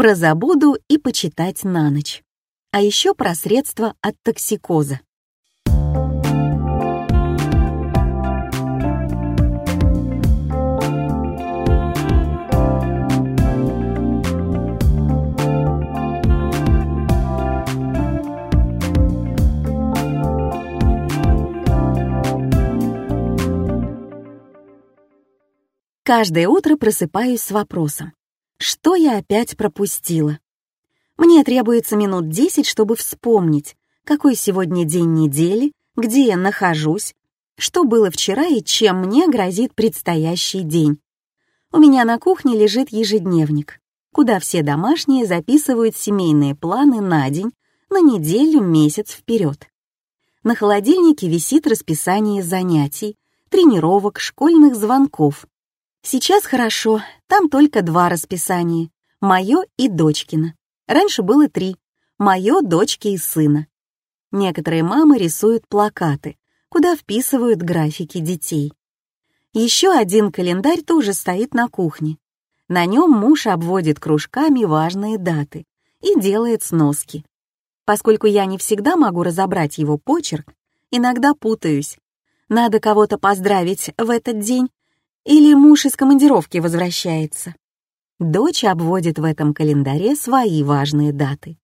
про забуду и почитать на ночь. А еще про средства от токсикоза. Каждое утро просыпаюсь с вопросом. Что я опять пропустила? Мне требуется минут десять, чтобы вспомнить, какой сегодня день недели, где я нахожусь, что было вчера и чем мне грозит предстоящий день. У меня на кухне лежит ежедневник, куда все домашние записывают семейные планы на день, на неделю, месяц вперед. На холодильнике висит расписание занятий, тренировок, школьных звонков, Сейчас хорошо, там только два расписания. Мое и дочкино. Раньше было три. Мое, дочки и сына. Некоторые мамы рисуют плакаты, куда вписывают графики детей. Еще один календарь тоже стоит на кухне. На нем муж обводит кружками важные даты и делает сноски. Поскольку я не всегда могу разобрать его почерк, иногда путаюсь. Надо кого-то поздравить в этот день, или муж из командировки возвращается. Дочь обводит в этом календаре свои важные даты.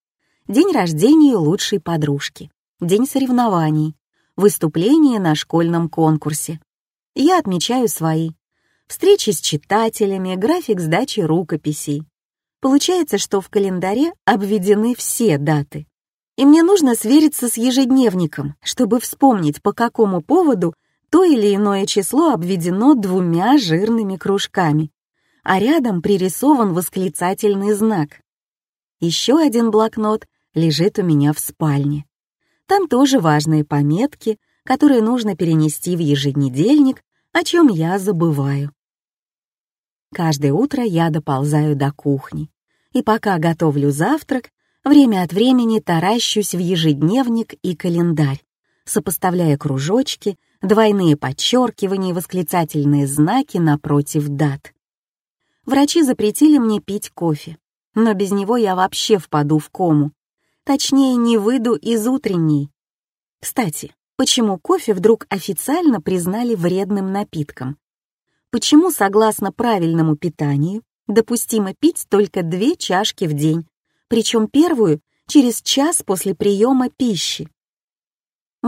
День рождения лучшей подружки, день соревнований, выступление на школьном конкурсе. Я отмечаю свои. Встречи с читателями, график сдачи рукописей. Получается, что в календаре обведены все даты. И мне нужно свериться с ежедневником, чтобы вспомнить, по какому поводу то или иное число обведено двумя жирными кружками, а рядом пририсован восклицательный знак. Еще один блокнот лежит у меня в спальне. Там тоже важные пометки, которые нужно перенести в еженедельник, о чем я забываю. Каждое утро я доползаю до кухни, и пока готовлю завтрак, время от времени таращусь в ежедневник и календарь, сопоставляя кружочки двойные подчеркивания и восклицательные знаки напротив дат. Врачи запретили мне пить кофе, но без него я вообще впаду в кому. Точнее, не выйду из утренней. Кстати, почему кофе вдруг официально признали вредным напитком? Почему, согласно правильному питанию, допустимо пить только две чашки в день, причем первую через час после приема пищи?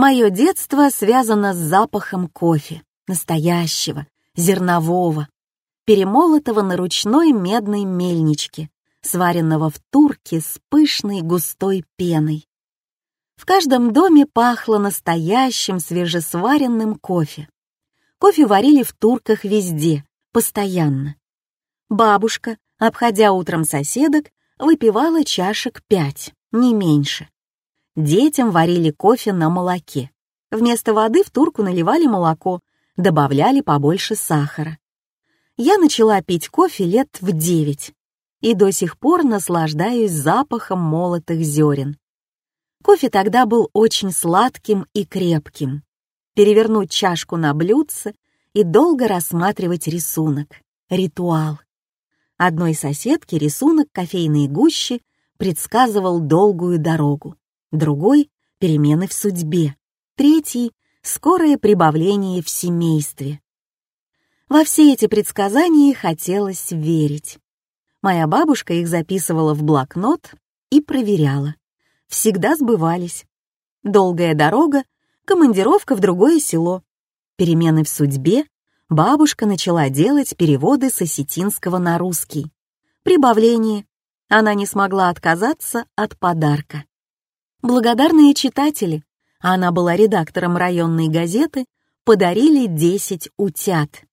Мое детство связано с запахом кофе, настоящего, зернового, перемолотого на ручной медной мельничке, сваренного в турке с пышной густой пеной. В каждом доме пахло настоящим свежесваренным кофе. Кофе варили в турках везде, постоянно. Бабушка, обходя утром соседок, выпивала чашек пять, не меньше. Детям варили кофе на молоке. Вместо воды в турку наливали молоко, добавляли побольше сахара. Я начала пить кофе лет в девять и до сих пор наслаждаюсь запахом молотых зерен. Кофе тогда был очень сладким и крепким. Перевернуть чашку на блюдце и долго рассматривать рисунок. Ритуал. Одной соседке рисунок кофейной гущи предсказывал долгую дорогу другой — перемены в судьбе, третий — скорое прибавление в семействе. Во все эти предсказания хотелось верить. Моя бабушка их записывала в блокнот и проверяла. Всегда сбывались. Долгая дорога, командировка в другое село. Перемены в судьбе, бабушка начала делать переводы с осетинского на русский. Прибавление. Она не смогла отказаться от подарка. Благодарные читатели, а она была редактором районной газеты, подарили 10 утят.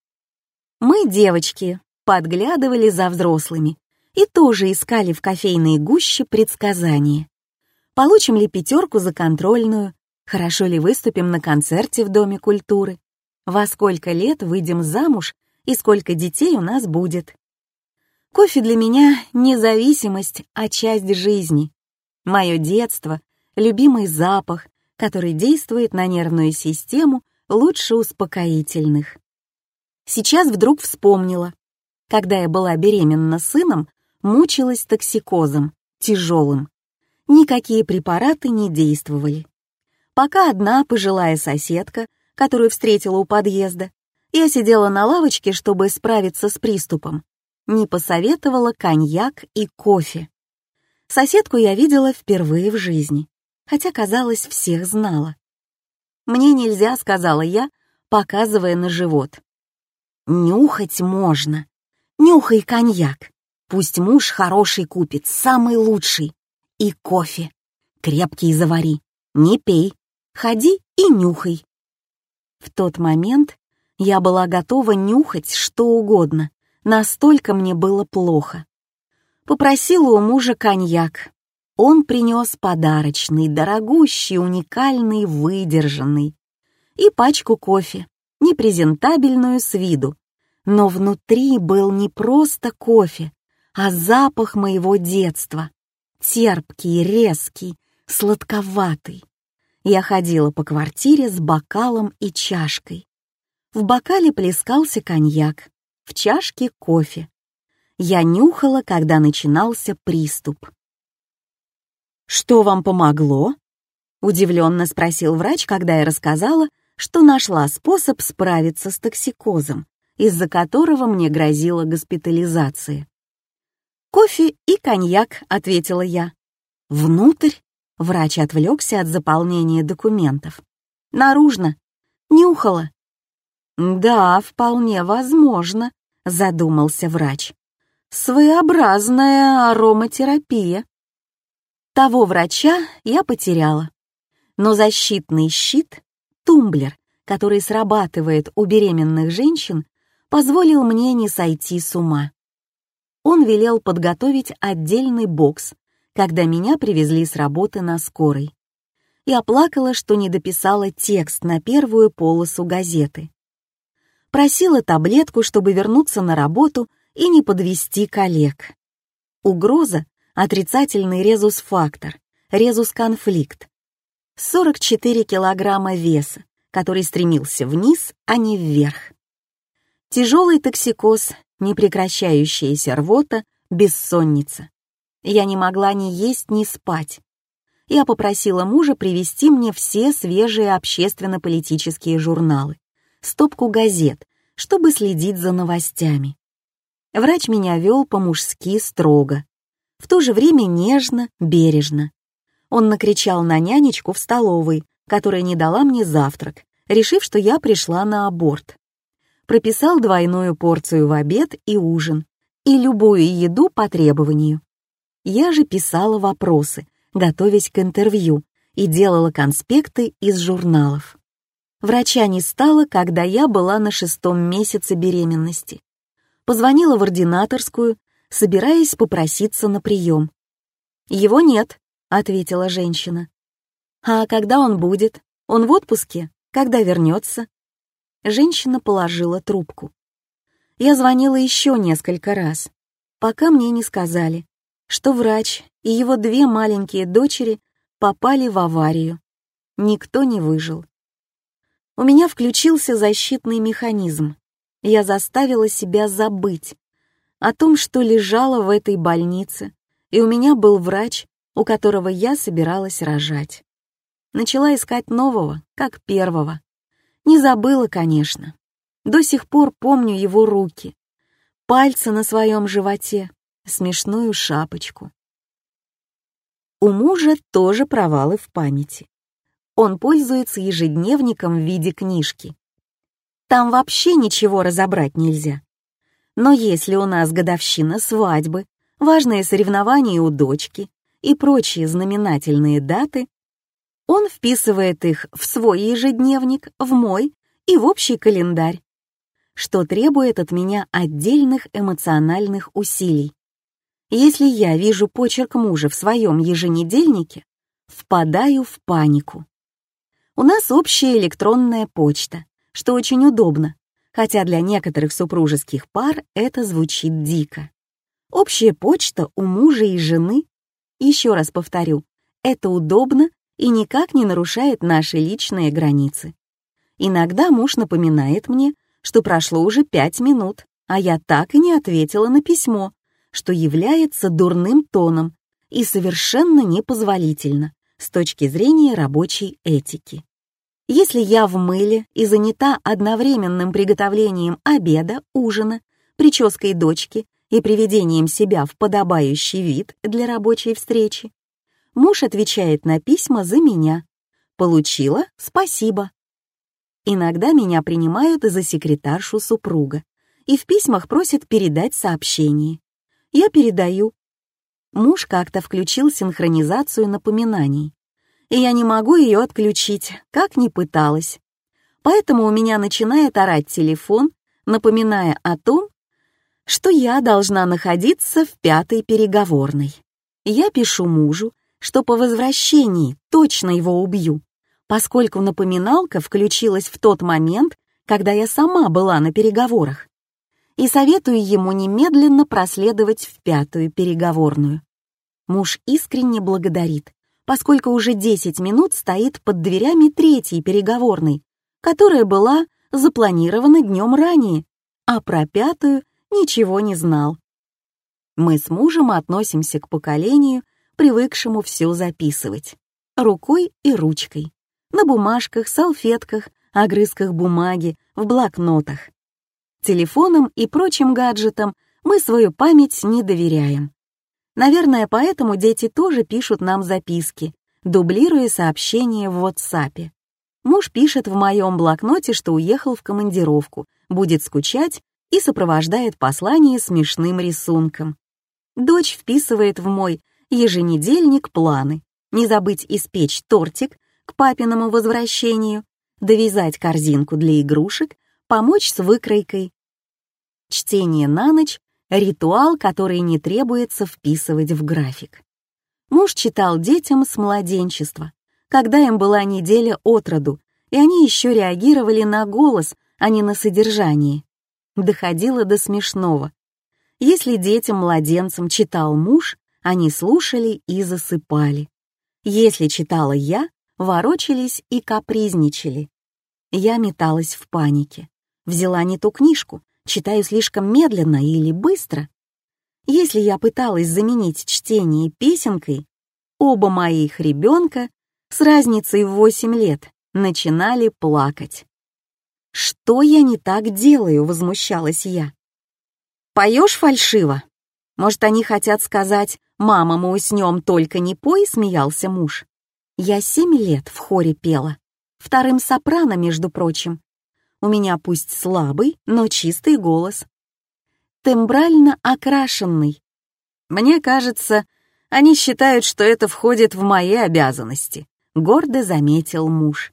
Мы, девочки, подглядывали за взрослыми и тоже искали в кофейной гуще предсказания. Получим ли пятерку за контрольную, хорошо ли выступим на концерте в Доме культуры, во сколько лет выйдем замуж и сколько детей у нас будет. Кофе для меня — независимость, а часть жизни. Мое детство любимый запах, который действует на нервную систему лучше успокоительных. Сейчас вдруг вспомнила. Когда я была беременна сыном, мучилась токсикозом, тяжелым. Никакие препараты не действовали. Пока одна пожилая соседка, которую встретила у подъезда, я сидела на лавочке, чтобы справиться с приступом, не посоветовала коньяк и кофе. Соседку я видела впервые в жизни, хотя, казалось, всех знала. «Мне нельзя», — сказала я, показывая на живот. «Нюхать можно. Нюхай коньяк. Пусть муж хороший купит, самый лучший. И кофе. Крепкий завари. Не пей. Ходи и нюхай». В тот момент я была готова нюхать что угодно, настолько мне было плохо. Попросила у мужа коньяк, он принес подарочный, дорогущий, уникальный, выдержанный. И пачку кофе, непрезентабельную с виду. Но внутри был не просто кофе, а запах моего детства. Терпкий, резкий, сладковатый. Я ходила по квартире с бокалом и чашкой. В бокале плескался коньяк, в чашке кофе. Я нюхала, когда начинался приступ. «Что вам помогло?» — удивленно спросил врач, когда я рассказала, что нашла способ справиться с токсикозом, из-за которого мне грозила госпитализация. «Кофе и коньяк», — ответила я. «Внутрь?» — врач отвлекся от заполнения документов. «Наружно. Нюхала». «Да, вполне возможно», — задумался врач. «Своеобразная ароматерапия». Того врача я потеряла. Но защитный щит, тумблер, который срабатывает у беременных женщин, позволил мне не сойти с ума. Он велел подготовить отдельный бокс, когда меня привезли с работы на скорой. Я плакала, что не дописала текст на первую полосу газеты. Просила таблетку, чтобы вернуться на работу и не подвести коллег. Угроза отрицательный резус-фактор, резус-конфликт. 44 килограмма веса, который стремился вниз, а не вверх. Тяжелый токсикоз, непрекращающаяся рвота, бессонница. Я не могла ни есть, ни спать. Я попросила мужа привезти мне все свежие общественно-политические журналы, стопку газет, чтобы следить за новостями. Врач меня вел по-мужски строго, в то же время нежно, бережно. Он накричал на нянечку в столовой, которая не дала мне завтрак, решив, что я пришла на аборт. Прописал двойную порцию в обед и ужин, и любую еду по требованию. Я же писала вопросы, готовясь к интервью, и делала конспекты из журналов. Врача не стало, когда я была на шестом месяце беременности. Позвонила в ординаторскую собираясь попроситься на прием. «Его нет», — ответила женщина. «А когда он будет? Он в отпуске? Когда вернется?» Женщина положила трубку. Я звонила еще несколько раз, пока мне не сказали, что врач и его две маленькие дочери попали в аварию. Никто не выжил. У меня включился защитный механизм. Я заставила себя забыть, о том, что лежала в этой больнице, и у меня был врач, у которого я собиралась рожать. Начала искать нового, как первого. Не забыла, конечно. До сих пор помню его руки, пальцы на своем животе, смешную шапочку. У мужа тоже провалы в памяти. Он пользуется ежедневником в виде книжки. Там вообще ничего разобрать нельзя. Но если у нас годовщина свадьбы, важные соревнования у дочки и прочие знаменательные даты, он вписывает их в свой ежедневник, в мой и в общий календарь, что требует от меня отдельных эмоциональных усилий. Если я вижу почерк мужа в своем еженедельнике, впадаю в панику. У нас общая электронная почта, что очень удобно, хотя для некоторых супружеских пар это звучит дико. Общая почта у мужа и жены, еще раз повторю, это удобно и никак не нарушает наши личные границы. Иногда муж напоминает мне, что прошло уже пять минут, а я так и не ответила на письмо, что является дурным тоном и совершенно непозволительно с точки зрения рабочей этики. Если я в мыле и занята одновременным приготовлением обеда, ужина, прической дочки и приведением себя в подобающий вид для рабочей встречи, муж отвечает на письма за меня. Получила — спасибо. Иногда меня принимают за секретаршу супруга и в письмах просят передать сообщение. Я передаю. Муж как-то включил синхронизацию напоминаний, и я не могу ее отключить, как ни пыталась. Поэтому у меня начинает орать телефон, напоминая о том, что я должна находиться в пятой переговорной. Я пишу мужу, что по возвращении точно его убью, поскольку напоминалка включилась в тот момент, когда я сама была на переговорах, и советую ему немедленно проследовать в пятую переговорную. Муж искренне благодарит, поскольку уже 10 минут стоит под дверями третьей переговорной, которая была запланирована днем ранее, а про пятую ничего не знал. Мы с мужем относимся к поколению, привыкшему все записывать. Рукой и ручкой на бумажках, салфетках, огрызках бумаги, в блокнотах. Телефонам и прочим гаджетам мы свою память не доверяем. Наверное, поэтому дети тоже пишут нам записки, дублируя сообщения в WhatsApp. Муж пишет в моем блокноте, что уехал в командировку, будет скучать и сопровождает послание смешным рисунком. Дочь вписывает в мой еженедельник планы. Не забыть испечь тортик к папиному возвращению, довязать корзинку для игрушек, помочь с выкройкой. Чтение на ночь — ритуал, который не требуется вписывать в график. Муж читал детям с младенчества, когда им была неделя от роду, и они еще реагировали на голос, а не на содержание. Доходило до смешного. Если детям-младенцам читал муж, они слушали и засыпали. Если читала я, ворочались и капризничали. Я металась в панике. Взяла не ту книжку, читаю слишком медленно или быстро. Если я пыталась заменить чтение песенкой, оба моих ребенка с разницей в 8 лет начинали плакать. «Что я не так делаю?» — возмущалась я. «Поешь фальшиво?» Может, они хотят сказать «Мама, мы уснем, только не пой», — смеялся муж. Я семь лет в хоре пела. Вторым сопрано, между прочим. У меня пусть слабый, но чистый голос. Тембрально окрашенный. Мне кажется, они считают, что это входит в мои обязанности, гордо заметил муж.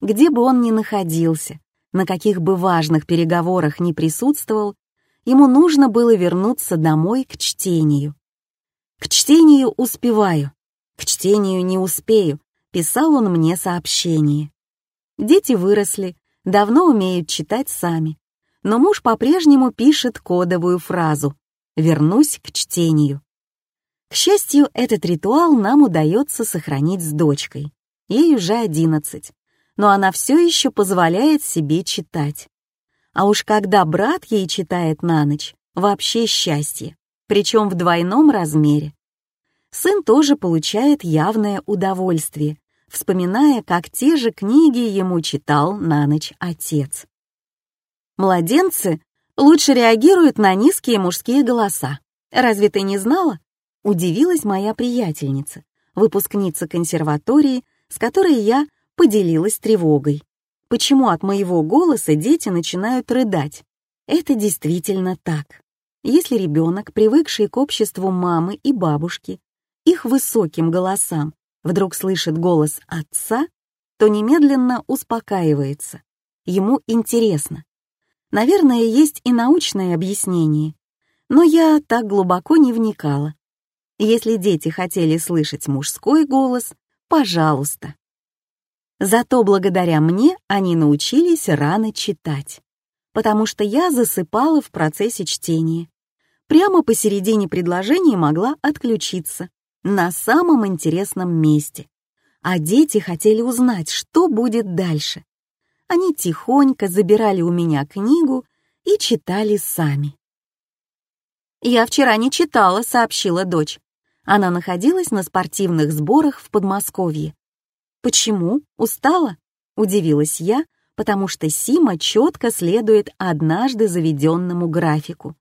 Где бы он ни находился, на каких бы важных переговорах ни присутствовал, ему нужно было вернуться домой к чтению. К чтению успеваю, к чтению не успею, писал он мне сообщение. Дети выросли, давно умеют читать сами, но муж по-прежнему пишет кодовую фразу «вернусь к чтению». К счастью, этот ритуал нам удается сохранить с дочкой. Ей уже одиннадцать, но она все еще позволяет себе читать. А уж когда брат ей читает на ночь, вообще счастье, причем в двойном размере сын тоже получает явное удовольствие, вспоминая, как те же книги ему читал на ночь отец. Младенцы лучше реагируют на низкие мужские голоса. Разве ты не знала? Удивилась моя приятельница, выпускница консерватории, с которой я поделилась тревогой. Почему от моего голоса дети начинают рыдать? Это действительно так. Если ребенок, привыкший к обществу мамы и бабушки, их высоким голосам вдруг слышит голос отца, то немедленно успокаивается. Ему интересно. Наверное, есть и научное объяснение, но я так глубоко не вникала. Если дети хотели слышать мужской голос, пожалуйста. Зато благодаря мне они научились рано читать, потому что я засыпала в процессе чтения. Прямо посередине предложения могла отключиться на самом интересном месте. А дети хотели узнать, что будет дальше. Они тихонько забирали у меня книгу и читали сами. «Я вчера не читала», — сообщила дочь. Она находилась на спортивных сборах в Подмосковье. «Почему? Устала?» — удивилась я, потому что Сима четко следует однажды заведенному графику.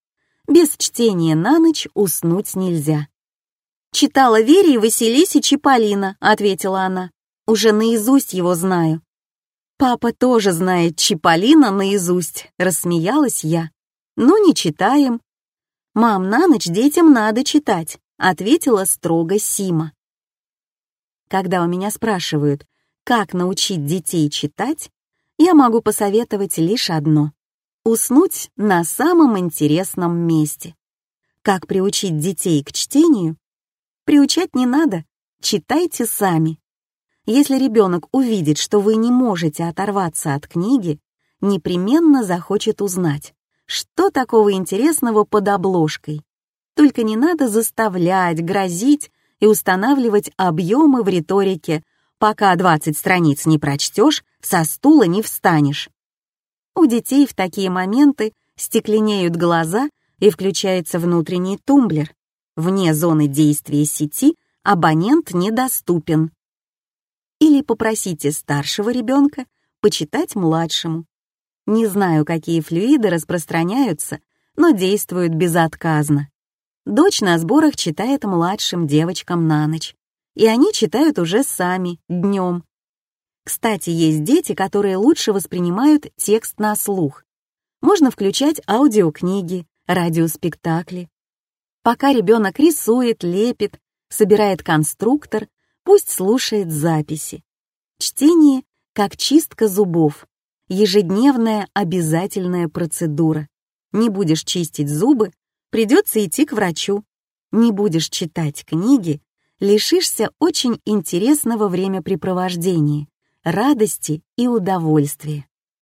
Без чтения на ночь уснуть нельзя. «Читала Вере и Василисе Чиполлино», — ответила она. «Уже наизусть его знаю». «Папа тоже знает Чиполлино наизусть», — рассмеялась я. «Ну, не читаем». «Мам, на ночь детям надо читать», — ответила строго Сима. Когда у меня спрашивают, как научить детей читать, я могу посоветовать лишь одно — уснуть на самом интересном месте. Как приучить детей к чтению? Приучать не надо, читайте сами. Если ребенок увидит, что вы не можете оторваться от книги, непременно захочет узнать, что такого интересного под обложкой. Только не надо заставлять, грозить и устанавливать объемы в риторике Пока 20 страниц не прочтешь, со стула не встанешь. У детей в такие моменты стекленеют глаза и включается внутренний тумблер. Вне зоны действия сети абонент недоступен. Или попросите старшего ребенка почитать младшему. Не знаю, какие флюиды распространяются, но действуют безотказно. Дочь на сборах читает младшим девочкам на ночь и они читают уже сами, днем. Кстати, есть дети, которые лучше воспринимают текст на слух. Можно включать аудиокниги, радиоспектакли. Пока ребенок рисует, лепит, собирает конструктор, пусть слушает записи. Чтение как чистка зубов, ежедневная обязательная процедура. Не будешь чистить зубы, придется идти к врачу. Не будешь читать книги, лишишься очень интересного времяпрепровождения, радости и удовольствия.